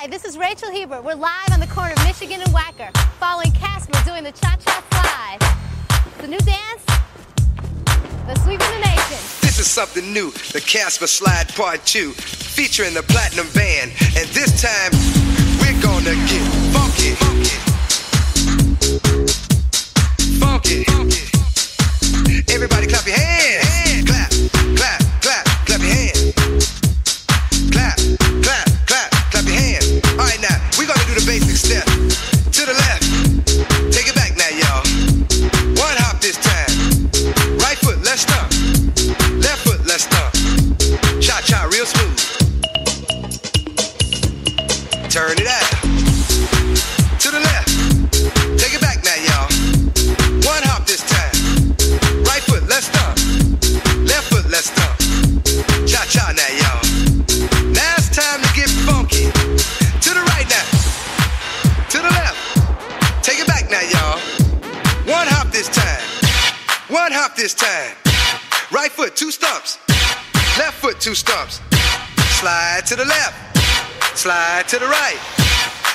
Hi, this is Rachel Hebert. We're live on the corner of Michigan and Wacker, following Casper doing the cha-cha slide. The new dance, the sweep of the nation. This is something new, the Casper Slide Part 2, featuring the Platinum Band. Turn it out. To the left. Take it back now, y'all. One hop this time. Right foot, let's stomp. Left foot, let's stomp. Cha cha now, y'all. Now it's time to get funky. To the right now. To the left. Take it back now, y'all. One hop this time. One hop this time. Right foot, two stumps. Left foot, two stumps. Slide to the left. Slide to the right.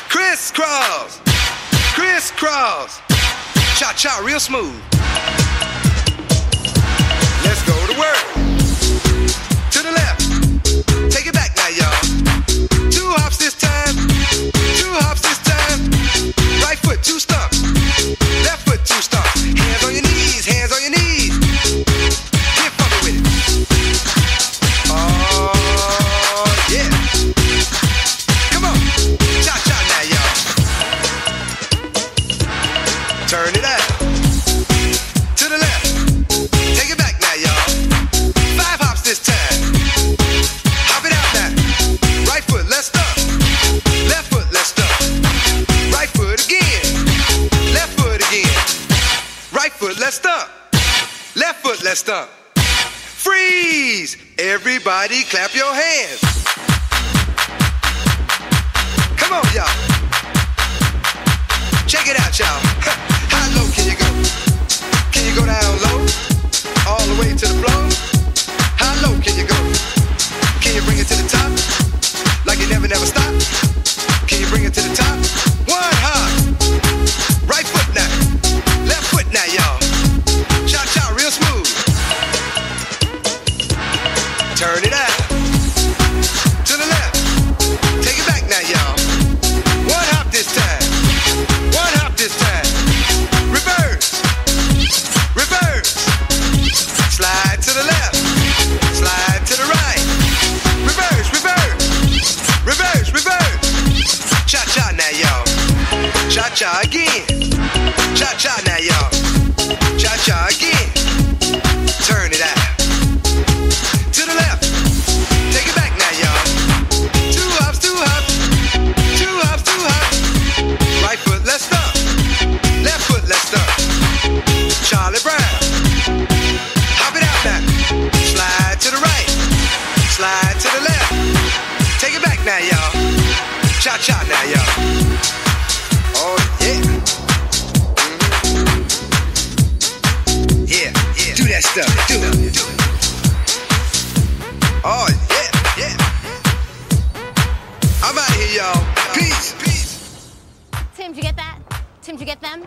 Crisscross. Crisscross. Cha cha, real smooth. Turn it out. To the left. Take it back now, y'all. Five hops this time. Hop it out now. Right foot, let's stomp. Left foot, let's stomp. Right foot again. Left foot again. Right foot, let's stomp. Left foot, let's stomp. Freeze! Everybody clap your hands. Come on, y'all. Check it out, y'all. How low can you go? Can you go down low? All the way to the floor? How low can you go? Can you bring it to the top? Like you never, never stop? Can you bring it to the top? One hop. Right foot now. Left foot now, y'all. Cha cha, real smooth. Turn it out. Cha again. Cha cha now, y'all. Cha cha again. Do it. Do it. Oh, yeah, yeah. I'm out of here, y'all. Peace. Peace. Tim, did you get that? Tim, did you get them?